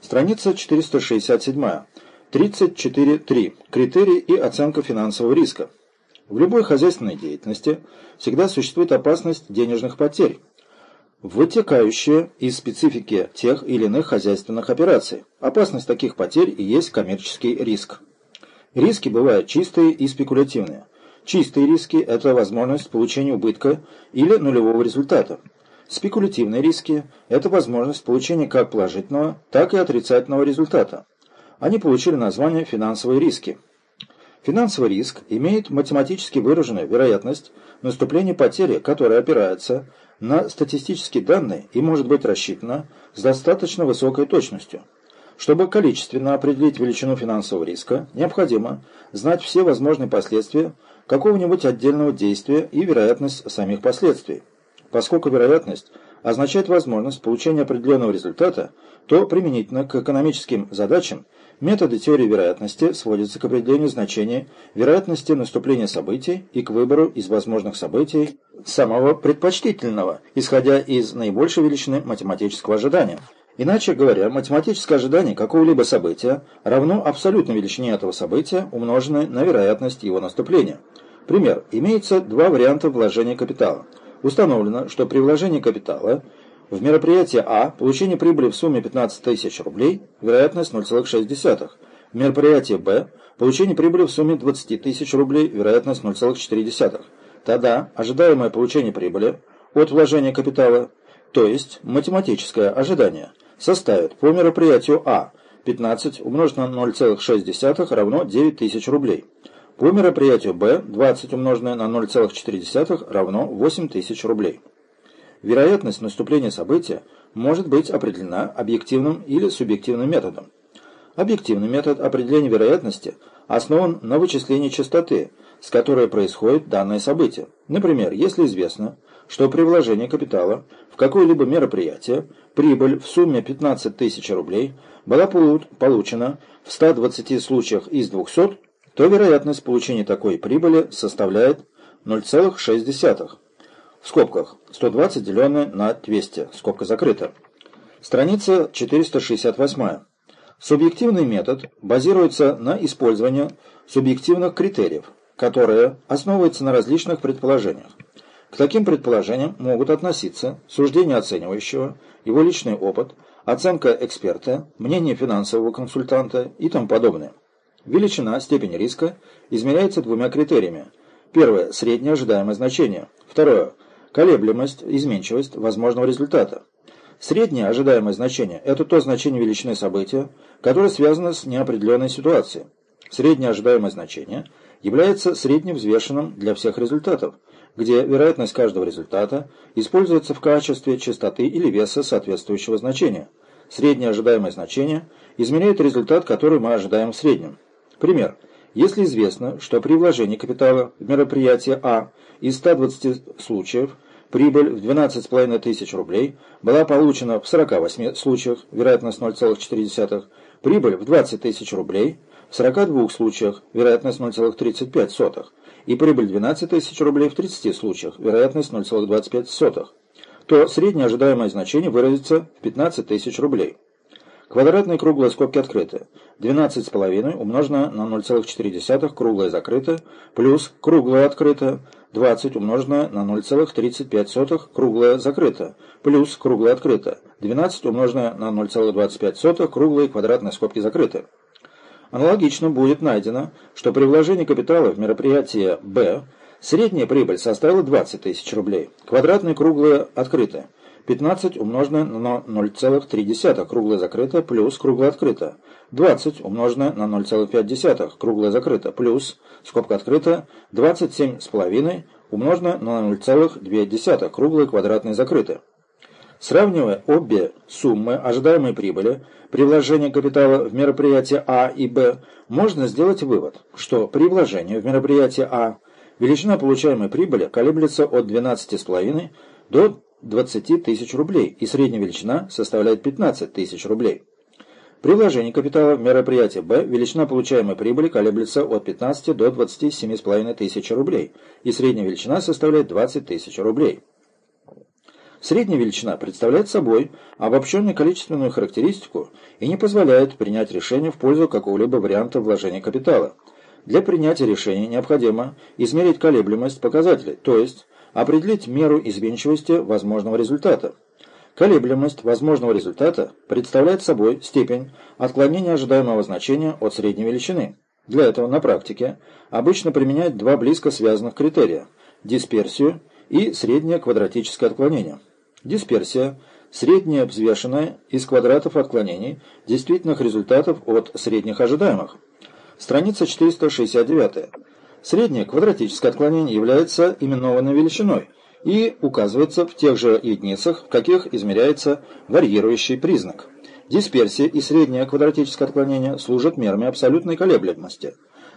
Страница 467. 34.3. Критерии и оценка финансового риска. В любой хозяйственной деятельности всегда существует опасность денежных потерь, вытекающая из специфики тех или иных хозяйственных операций. Опасность таких потерь и есть коммерческий риск. Риски бывают чистые и спекулятивные. Чистые риски – это возможность получения убытка или нулевого результата. Спекулятивные риски – это возможность получения как положительного, так и отрицательного результата. Они получили название «финансовые риски». Финансовый риск имеет математически выраженную вероятность наступления потери, которая опирается на статистические данные и может быть рассчитана с достаточно высокой точностью. Чтобы количественно определить величину финансового риска, необходимо знать все возможные последствия какого-нибудь отдельного действия и вероятность самих последствий. Поскольку вероятность означает возможность получения определенного результата, то применительно к экономическим задачам методы теории вероятности сводятся к определению значения вероятности наступления событий и к выбору из возможных событий самого предпочтительного, исходя из наибольшей величины математического ожидания. Иначе говоря, математическое ожидание какого-либо события равно абсолютной величине этого события, умноженной на вероятность его наступления. Пример. Имеется два варианта вложения капитала – Установлено, что при вложении капитала в мероприятие А получение прибыли в сумме 15 тысяч рублей, вероятность 0,6. В мероприятие Б получение прибыли в сумме 20 тысяч рублей, вероятность 0,4. Тогда ожидаемое получение прибыли от вложения капитала, то есть математическое ожидание, составит по мероприятию А 15 умножить на 0,6 равно 9 тысяч рублей. По мероприятию Б 20 умноженное на 0,4 равно 8000 рублей. Вероятность наступления события может быть определена объективным или субъективным методом. Объективный метод определения вероятности основан на вычислении частоты, с которой происходит данное событие. Например, если известно, что при вложении капитала в какое-либо мероприятие прибыль в сумме 15 тысяч рублей была получена в 120 случаях из 200, то вероятность получения такой прибыли составляет 0,6. В скобках 120 деленное на 200, скобка закрыта. Страница 468. Субъективный метод базируется на использовании субъективных критериев, которые основываются на различных предположениях. К таким предположениям могут относиться суждение оценивающего, его личный опыт, оценка эксперта, мнение финансового консультанта и тому подобное. Величина, степень риска измеряется двумя критериями. Первое – среднее ожидаемое значение. Второе – колеблемость, изменчивость возможного результата. Среднее ожидаемое значение – это то значение величины события, которое связано с неопределенной ситуацией. Среднее ожидаемое значение является средневзвешенным для всех результатов, где вероятность каждого результата используется в качестве частоты или веса соответствующего значения. Среднее ожидаемое значение измеряет результат, который мы ожидаем в среднем. Пример. Если известно, что при вложении капитала в мероприятие А из 120 случаев прибыль в 12,5 тысяч рублей была получена в 48 случаях, вероятность 0,4, прибыль в 20 тысяч рублей в 42 случаях, вероятность 0,35, и прибыль 12 тысяч рублей в 30 случаях, вероятность 0,25, то среднее ожидаемое значение выразится в 15 тысяч рублей. Квадратные круглые скобки открыты. 12,5 умножено на 0,4 круглое закрыто, плюс круглое открыто, 20 умноженное на 0,35 круглое закрыто, плюс круглое открыто, 12 умноженное на 0,25 круглые квадратные скобки закрыты. Аналогично будет найдено, что при вложении капитала в мероприятие Б средняя прибыль составила 20 тысяч рублей, квадратные круглые открыты, 15 умноженное на 0,3 круглое закрыто плюс круглое открыто. 20 умноженное на 0,5 круглое закрыто плюс скобка открыта. 27,5 умноженное на 0,2 круглое квадратное закрыто. Сравнивая обе суммы ожидаемой прибыли при вложении капитала в мероприятие А и Б, можно сделать вывод, что при вложении в мероприятие А величина получаемой прибыли колеблется от 12,5 до 20 тысяч рублей, и средняя величина составляет 15 тысяч рублей. При вложении капитала в мероприятие Б величина получаемой прибыли колеблется от 15 до 27,5 тысяч рублей, и средняя величина составляет 20 тысяч рублей. Средняя величина представляет собой обобщенную количественную характеристику и не позволяет принять решение в пользу какого-либо варианта вложения капитала. Для принятия решения необходимо измерить колеблемость показателей, то есть определить меру изменчивости возможного результата. Колеблемость возможного результата представляет собой степень отклонения ожидаемого значения от средней величины. Для этого на практике обычно применяют два близко связанных критерия – дисперсию и среднее квадратическое отклонение. Дисперсия – среднее взвешенное из квадратов отклонений действительных результатов от средних ожидаемых. Страница 469. Среднее квадратическое отклонение является именованной величиной и указывается в тех же единицах, в каких измеряется варьирующий признак. Дисперсия и среднее квадратическое отклонение служат мерами абсолютной колеблемости.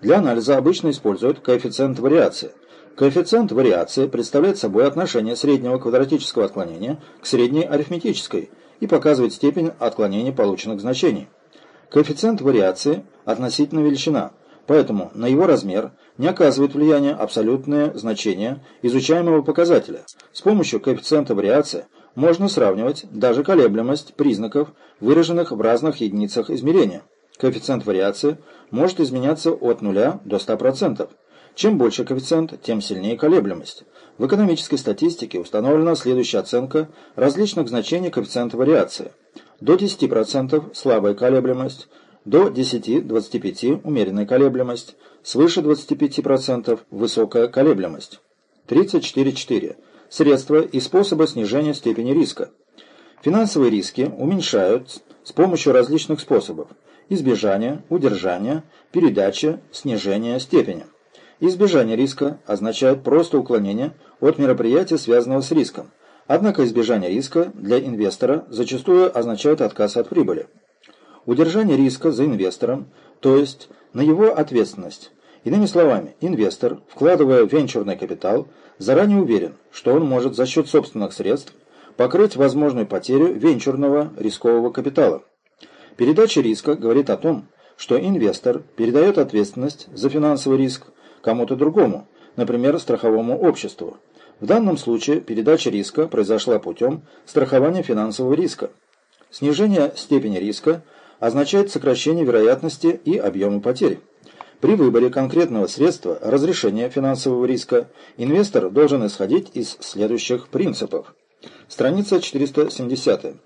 Для анализа обычно используют коэффициент вариации – Коэффициент вариации представляет собой отношение среднего квадратического отклонения к средней арифметической и показывает степень отклонения полученных значений. Коэффициент вариации – относительно величина, поэтому на его размер не оказывает влияния абсолютное значение изучаемого показателя. С помощью коэффициента вариации можно сравнивать даже колеблемость признаков, выраженных в разных единицах измерения. Коэффициент вариации может изменяться от 0 до 100%. Чем больше коэффициент, тем сильнее колеблемость. В экономической статистике установлена следующая оценка различных значений коэффициента вариации. До 10% слабая колеблемость, до 10-25% умеренная колеблемость, свыше 25% высокая колеблемость. 34.4. Средства и способы снижения степени риска. Финансовые риски уменьшают с помощью различных способов – избежания, удержания, передачи, снижения степени. Избежание риска означает просто уклонение от мероприятия, связанного с риском. Однако избежание риска для инвестора зачастую означает отказ от прибыли. Удержание риска за инвестором, то есть на его ответственность. Иными словами, инвестор, вкладывая венчурный капитал, заранее уверен, что он может за счет собственных средств покрыть возможную потерю венчурного рискового капитала. Передача риска говорит о том, что инвестор передает ответственность за финансовый риск кому-то другому, например, страховому обществу. В данном случае передача риска произошла путем страхования финансового риска. Снижение степени риска означает сокращение вероятности и объема потерь. При выборе конкретного средства разрешения финансового риска инвестор должен исходить из следующих принципов. Страница 470.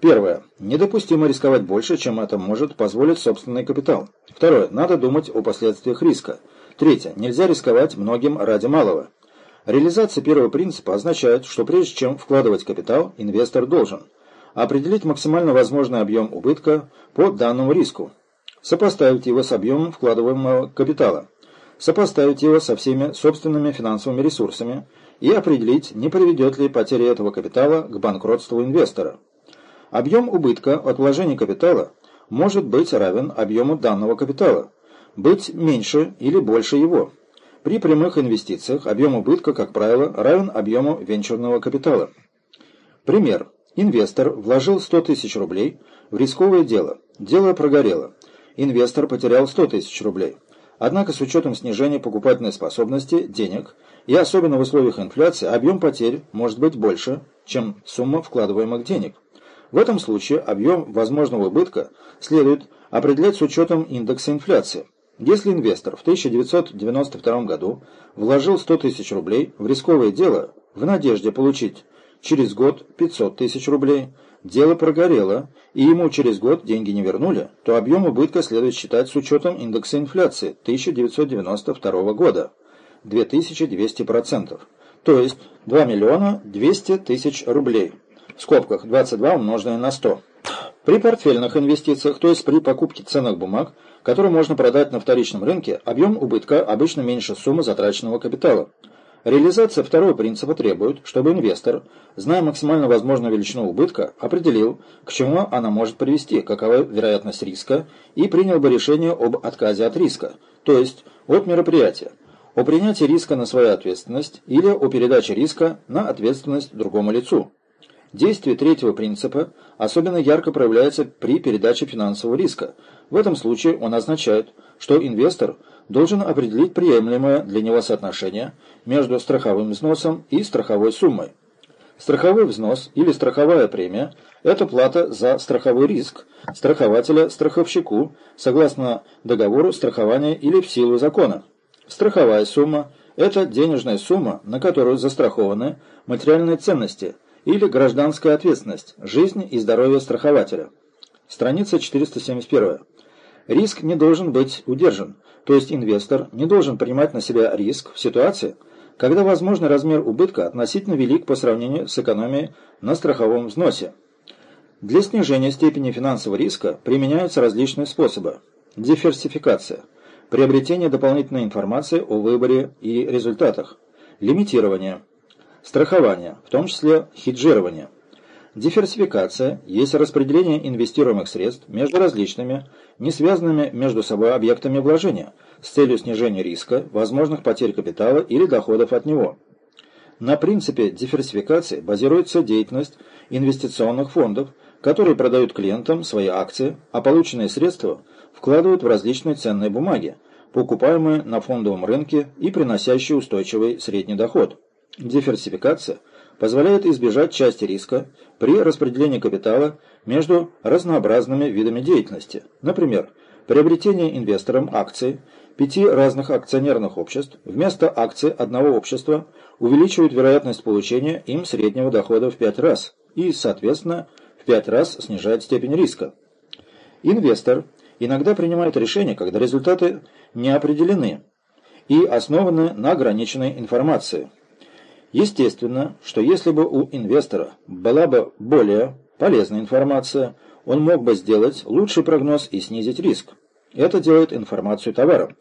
Первое. Недопустимо рисковать больше, чем это может позволить собственный капитал. Второе. Надо думать о последствиях риска. Третье. Нельзя рисковать многим ради малого. Реализация первого принципа означает, что прежде чем вкладывать капитал, инвестор должен определить максимально возможный объем убытка по данному риску, сопоставить его с объемом вкладываемого капитала, сопоставить его со всеми собственными финансовыми ресурсами и определить, не приведет ли потеря этого капитала к банкротству инвестора. Объем убытка от вложения капитала может быть равен объему данного капитала, быть меньше или больше его. При прямых инвестициях объем убытка, как правило, равен объему венчурного капитала. Пример. Инвестор вложил 100 тысяч рублей в рисковое дело. Дело прогорело. Инвестор потерял 100 тысяч рублей. Однако с учетом снижения покупательной способности денег и особенно в условиях инфляции объем потерь может быть больше, чем сумма вкладываемых денег. В этом случае объем возможного убытка следует определять с учетом индекса инфляции. Если инвестор в 1992 году вложил 100 тысяч рублей в рисковое дело в надежде получить через год 500 тысяч рублей, дело прогорело, и ему через год деньги не вернули, то объем убытка следует считать с учетом индекса инфляции 1992 года 2200%, то есть 2 миллиона 200 тысяч рублей, в скобках 22 умноженное на 100. При портфельных инвестициях, то есть при покупке ценных бумаг, который можно продать на вторичном рынке, объем убытка обычно меньше суммы затраченного капитала. Реализация второго принципа требует, чтобы инвестор, зная максимально возможную величину убытка, определил, к чему она может привести, какова вероятность риска, и принял бы решение об отказе от риска, то есть от мероприятия, о принятии риска на свою ответственность или о передаче риска на ответственность другому лицу. Действие третьего принципа особенно ярко проявляется при передаче финансового риска. В этом случае он означает, что инвестор должен определить приемлемое для него соотношение между страховым взносом и страховой суммой. Страховой взнос или страховая премия – это плата за страховой риск страхователя страховщику согласно договору страхования или в силу закона. Страховая сумма – это денежная сумма, на которую застрахованы материальные ценности или гражданская ответственность, жизнь и здоровье страхователя. Страница 471. Риск не должен быть удержан, то есть инвестор не должен принимать на себя риск в ситуации, когда возможный размер убытка относительно велик по сравнению с экономией на страховом взносе. Для снижения степени финансового риска применяются различные способы. Диверсификация, приобретение дополнительной информации о выборе и результатах, лимитирование, страхование, в том числе хеджирование. Диверсификация есть распределение инвестируемых средств между различными, не связанными между собой объектами вложения с целью снижения риска, возможных потерь капитала или доходов от него. На принципе диверсификации базируется деятельность инвестиционных фондов, которые продают клиентам свои акции, а полученные средства вкладывают в различные ценные бумаги, покупаемые на фондовом рынке и приносящие устойчивый средний доход. Диверсификация – позволяет избежать части риска при распределении капитала между разнообразными видами деятельности. Например, приобретение инвестором акций пяти разных акционерных обществ вместо акций одного общества увеличивает вероятность получения им среднего дохода в пять раз и, соответственно, в пять раз снижает степень риска. Инвестор иногда принимает решения, когда результаты не определены и основаны на ограниченной информации. Естественно, что если бы у инвестора была бы более полезная информация, он мог бы сделать лучший прогноз и снизить риск. Это делает информацию товаром.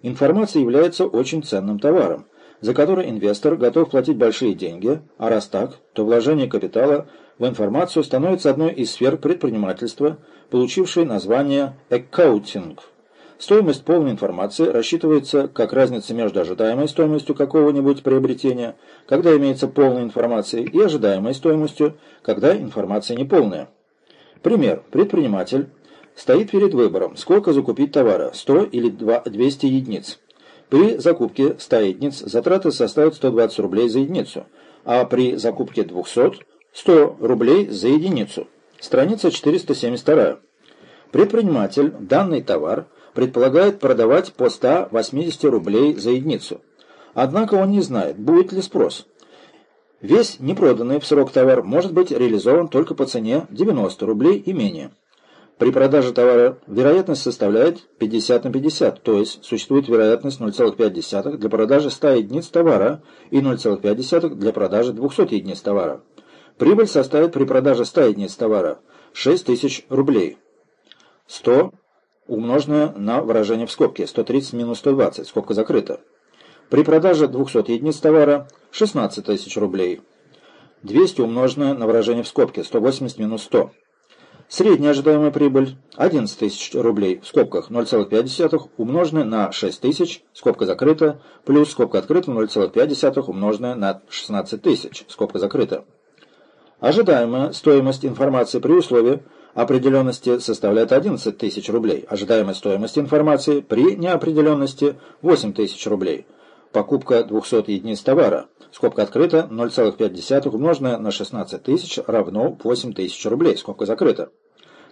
Информация является очень ценным товаром, за который инвестор готов платить большие деньги, а раз так, то вложение капитала в информацию становится одной из сфер предпринимательства, получившей название «эккаутинг». Стоимость полной информации рассчитывается как разница между ожидаемой стоимостью какого-нибудь приобретения, когда имеется полная информация, и ожидаемой стоимостью, когда информация неполная. Пример. Предприниматель стоит перед выбором, сколько закупить товара, 100 или 200 единиц. При закупке 100 единиц затраты составят 120 рублей за единицу, а при закупке 200 – 100 рублей за единицу. Страница 472. Предприниматель данный товар предполагает продавать по 180 рублей за единицу. Однако он не знает, будет ли спрос. Весь непроданный в срок товар может быть реализован только по цене 90 рублей и менее. При продаже товара вероятность составляет 50 на 50, то есть существует вероятность 0,5 для продажи 100 единиц товара и 0,5 для продажи 200 единиц товара. Прибыль составит при продаже 100 единиц товара 6 тысяч рублей. 100 умноженное на выражение в скобке 130 минус 120, скобка закрыта. При продаже 200 единиц товара 16 тысяч рублей. 200 умноженное на выражение в скобке 180 минус 100. Средняя ожидаемая прибыль 11 тысяч рублей в скобках 0,5 умноженное на 6 тысяч, скобка закрыта, плюс скобка открыта 0,5 умноженное на 16 тысяч, скобка закрыта. Ожидаемая стоимость информации при условии определенности составляет 11 тысяч рублей. Ожидаемая стоимость информации при неопределенности 8 тысяч рублей. Покупка 200 единиц товара. Скобка открыта, 0,5 умноженное на 16 тысяч равно 8 тысяч рублей. Скобка закрыта.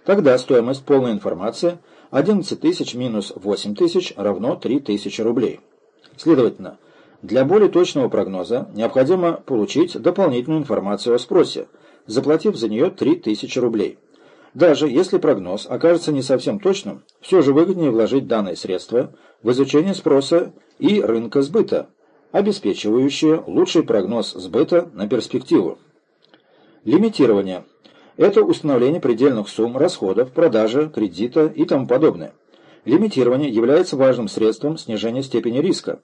Тогда стоимость полной информации 11 тысяч минус 8 тысяч равно 3 тысячи рублей. Следовательно, для более точного прогноза необходимо получить дополнительную информацию о спросе, заплатив за нее 3 тысячи рублей. Даже если прогноз окажется не совсем точным, все же выгоднее вложить данные средства в изучение спроса и рынка сбыта, обеспечивающие лучший прогноз сбыта на перспективу. Лимитирование – это установление предельных сумм расходов, продажи, кредита и тому подобное. Лимитирование является важным средством снижения степени риска.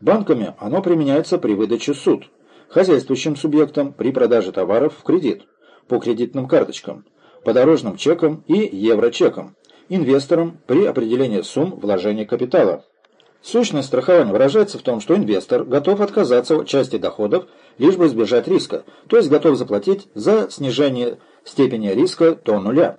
Банками оно применяется при выдаче суд, хозяйствующим субъектам при продаже товаров в кредит, по кредитным карточкам – по дорожным чекам и еврочекам, инвесторам при определении сумм вложения капитала. Сущность страхования выражается в том, что инвестор готов отказаться от части доходов, лишь бы избежать риска, то есть готов заплатить за снижение степени риска до нуля.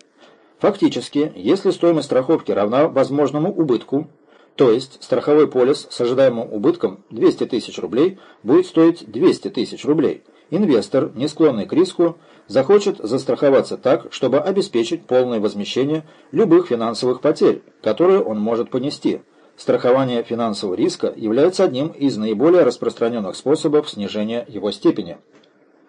Фактически, если стоимость страховки равна возможному убытку, то есть страховой полис с ожидаемым убытком 200 тысяч рублей будет стоить 200 тысяч рублей, Инвестор, не склонный к риску, захочет застраховаться так, чтобы обеспечить полное возмещение любых финансовых потерь, которые он может понести. Страхование финансового риска является одним из наиболее распространенных способов снижения его степени.